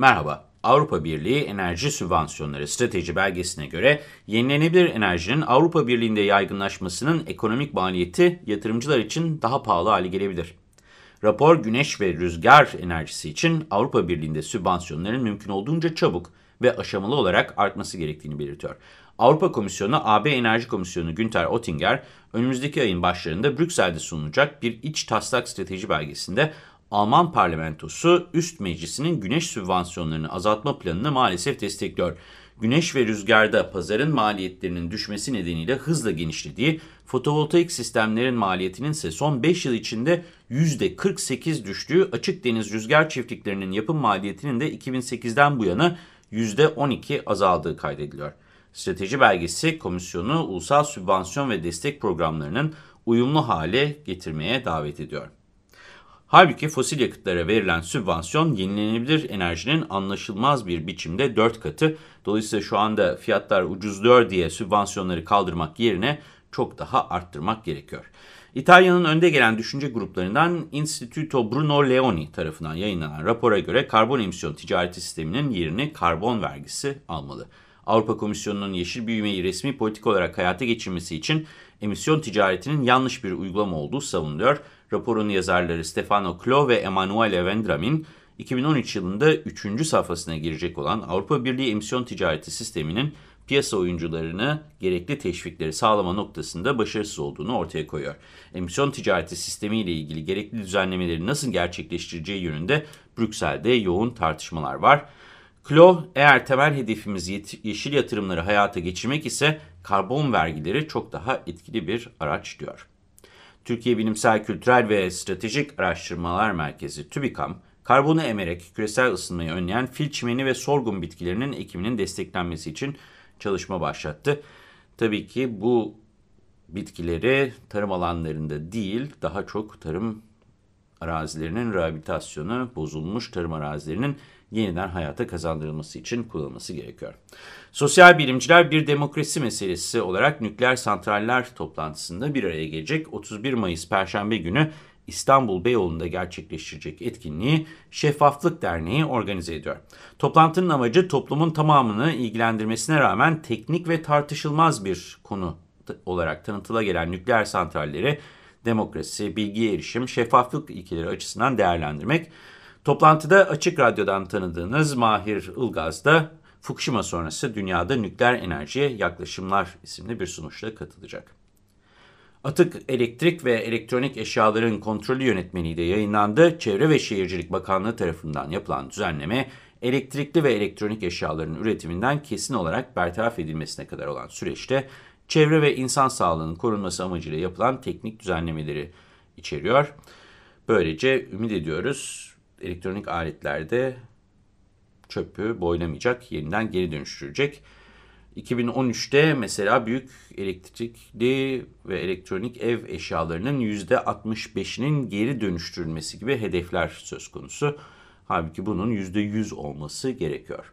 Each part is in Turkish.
Merhaba, Avrupa Birliği Enerji Sübvansiyonları Strateji Belgesi'ne göre yenilenebilir enerjinin Avrupa Birliği'nde yaygınlaşmasının ekonomik maliyeti yatırımcılar için daha pahalı hale gelebilir. Rapor güneş ve rüzgar enerjisi için Avrupa Birliği'nde sübvansiyonların mümkün olduğunca çabuk ve aşamalı olarak artması gerektiğini belirtiyor. Avrupa Komisyonu, AB Enerji Komisyonu Günter Oettinger, önümüzdeki ayın başlarında Brüksel'de sunulacak bir iç taslak strateji belgesinde Alman parlamentosu üst meclisinin güneş sübvansiyonlarını azaltma planını maalesef destekliyor. Güneş ve rüzgarda pazarın maliyetlerinin düşmesi nedeniyle hızla genişlediği, fotovoltaik sistemlerin maliyetinin ise son 5 yıl içinde %48 düştüğü, açık deniz rüzgar çiftliklerinin yapım maliyetinin de 2008'den bu yana %12 azaldığı kaydediliyor. Strateji belgesi komisyonu ulusal sübvansiyon ve destek programlarının uyumlu hale getirmeye davet ediyor. Halbuki fosil yakıtlara verilen sübvansiyon yenilenebilir enerjinin anlaşılmaz bir biçimde 4 katı. Dolayısıyla şu anda fiyatlar ucuzluyor diye sübvansiyonları kaldırmak yerine çok daha arttırmak gerekiyor. İtalya'nın önde gelen düşünce gruplarından Instituto Bruno Leoni tarafından yayınlanan rapora göre karbon emisyon ticareti sisteminin yerini karbon vergisi almalı. Avrupa Komisyonu'nun yeşil büyümeyi resmi politik olarak hayata geçirmesi için emisyon ticaretinin yanlış bir uygulama olduğu savunuluyor. Raporun yazarları Stefano Klo ve Emanuele Vendramin, 2013 yılında 3. safhasına girecek olan Avrupa Birliği emisyon ticareti sisteminin piyasa oyuncularını gerekli teşvikleri sağlama noktasında başarısız olduğunu ortaya koyuyor. Emisyon ticareti sistemi ile ilgili gerekli düzenlemeleri nasıl gerçekleştireceği yönünde Brüksel'de yoğun tartışmalar var. Klo, eğer temel hedefimiz yeşil yatırımları hayata geçirmek ise karbon vergileri çok daha etkili bir araç diyor. Türkiye Bilimsel Kültürel ve Stratejik Araştırmalar Merkezi TÜBİKAM, karbonu emerek küresel ısınmayı önleyen fil çimeni ve sorgun bitkilerinin ekiminin desteklenmesi için çalışma başlattı. Tabii ki bu bitkileri tarım alanlarında değil, daha çok tarım arazilerinin rehabilitasyonu, bozulmuş tarım arazilerinin yeniden hayata kazandırılması için kullanılması gerekiyor. Sosyal bilimciler bir demokrasi meselesi olarak nükleer santraller toplantısında bir araya gelecek. 31 Mayıs Perşembe günü İstanbul Beyoğlu'nda gerçekleştirecek etkinliği Şeffaflık Derneği organize ediyor. Toplantının amacı toplumun tamamını ilgilendirmesine rağmen teknik ve tartışılmaz bir konu olarak tanıtıla gelen nükleer santralleri demokrasi, bilgiye erişim, şeffaflık ilkeleri açısından değerlendirmek. Toplantıda Açık Radyo'dan tanıdığınız Mahir Ilgaz da Fukushima sonrası dünyada nükleer enerjiye yaklaşımlar isimli bir sunuşla katılacak. Atık elektrik ve elektronik eşyaların kontrolü yönetmeliği de yayınlandı. Çevre ve Şehircilik Bakanlığı tarafından yapılan düzenleme, elektrikli ve elektronik eşyaların üretiminden kesin olarak bertaraf edilmesine kadar olan süreçte çevre ve insan sağlığının korunması amacıyla yapılan teknik düzenlemeleri içeriyor. Böylece ümit ediyoruz elektronik aletlerde çöpü boylamayacak, yeniden geri dönüştürecek. 2013'te mesela büyük elektrikli ve elektronik ev eşyalarının %65'inin geri dönüştürülmesi gibi hedefler söz konusu. Halbuki bunun %100 olması gerekiyor.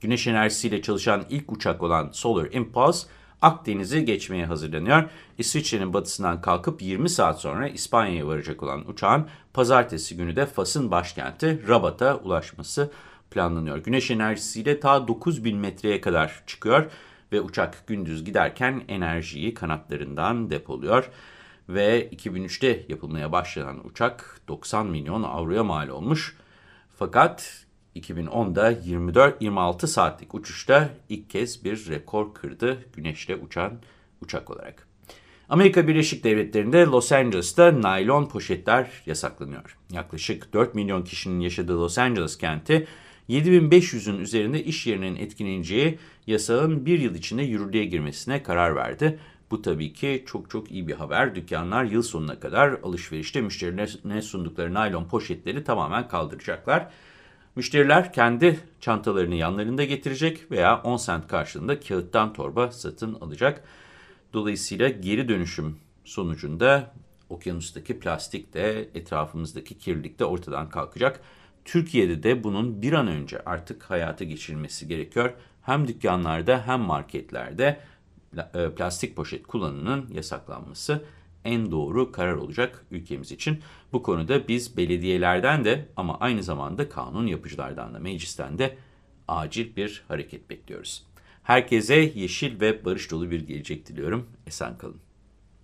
Güneş enerjisiyle çalışan ilk uçak olan Solar Impulse, Akdeniz'i geçmeye hazırlanıyor. İsviçre'nin batısından kalkıp 20 saat sonra İspanya'ya varacak olan uçağın pazartesi günü de Fas'ın başkenti Rabat'a ulaşması planlanıyor. Güneş enerjisiyle ta 9000 metreye kadar çıkıyor ve uçak gündüz giderken enerjiyi kanatlarından depoluyor. Ve 2003'te yapılmaya başlanan uçak 90 milyon avroya mal olmuş. Fakat 2010'da 24-26 saatlik uçuşta ilk kez bir rekor kırdı güneşle uçan uçak olarak. Amerika Birleşik Devletleri'nde Los Angeles'ta naylon poşetler yasaklanıyor. Yaklaşık 4 milyon kişinin yaşadığı Los Angeles kenti 7500'ün üzerinde iş yerinin etkileneceği yasağın bir yıl içinde yürürlüğe girmesine karar verdi. Bu tabii ki çok çok iyi bir haber. Dükkanlar yıl sonuna kadar alışverişte müşterilerine sundukları naylon poşetleri tamamen kaldıracaklar. Müşteriler kendi çantalarını yanlarında getirecek veya 10 sent karşılığında kağıttan torba satın alacak. Dolayısıyla geri dönüşüm sonucunda okyanustaki plastik de etrafımızdaki kirlilik de ortadan kalkacak. Türkiye'de de bunun bir an önce artık hayata geçirilmesi gerekiyor. Hem dükkanlarda hem marketlerde e, plastik poşet kullanımının yasaklanması en doğru karar olacak ülkemiz için. Bu konuda biz belediyelerden de ama aynı zamanda kanun yapıcılardan da meclisten de acil bir hareket bekliyoruz. Herkese yeşil ve barış dolu bir gelecek diliyorum. Esen kalın.